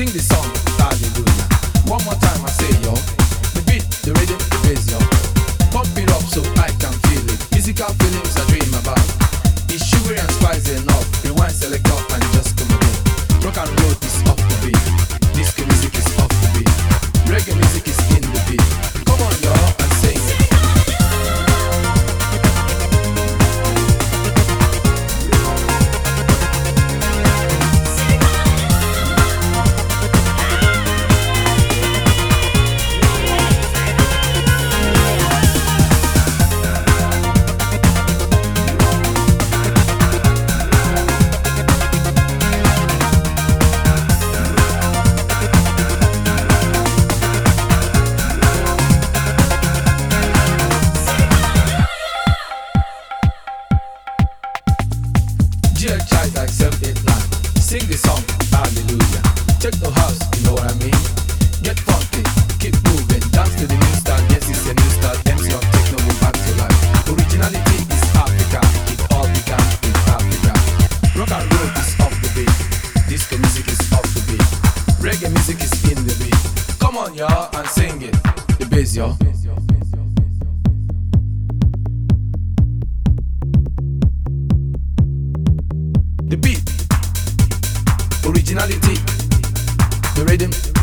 sing this song. and sing it. The biz, yo. The beat, originality, the rhythm.